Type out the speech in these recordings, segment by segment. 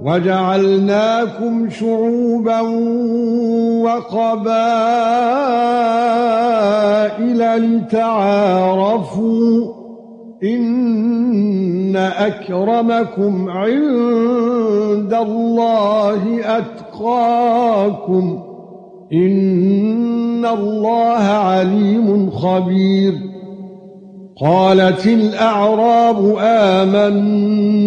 وجعلناكم شعوبا وقبائل لتعارفوا إن أكرمكم عند الله أتقاكم إن الله عليم خبير قالت الأعراب آمنا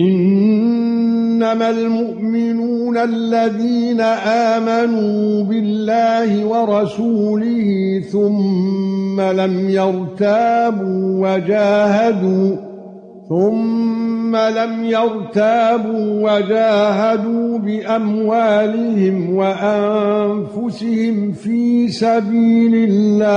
إِنَّمَا الْمُؤْمِنُونَ الَّذِينَ آمَنُوا بِاللَّهِ وَرَسُولِهِ ثُمَّ لَمْ يَرْتَابُوا وَجَاهَدُوا ثُمَّ لَمْ يَرْتَابُوا وَجَاهَدُوا بِأَمْوَالِهِمْ وَأَنفُسِهِمْ فِي سَبِيلِ اللَّهِ.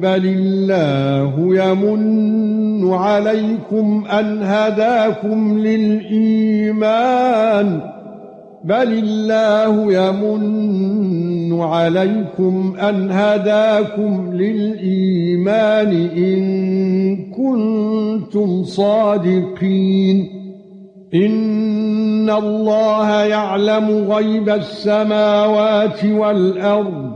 بل الله يمن عليكم ان هداكم للايمان بل الله يمن عليكم ان هداكم للايمان ان كنتم صادقين ان الله يعلم غيب السماوات والارض